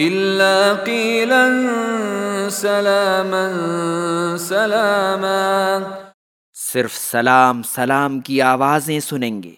إلا قيلا سلاما سلاما صرف سلام سلام کی آوازیں سنیں گے۔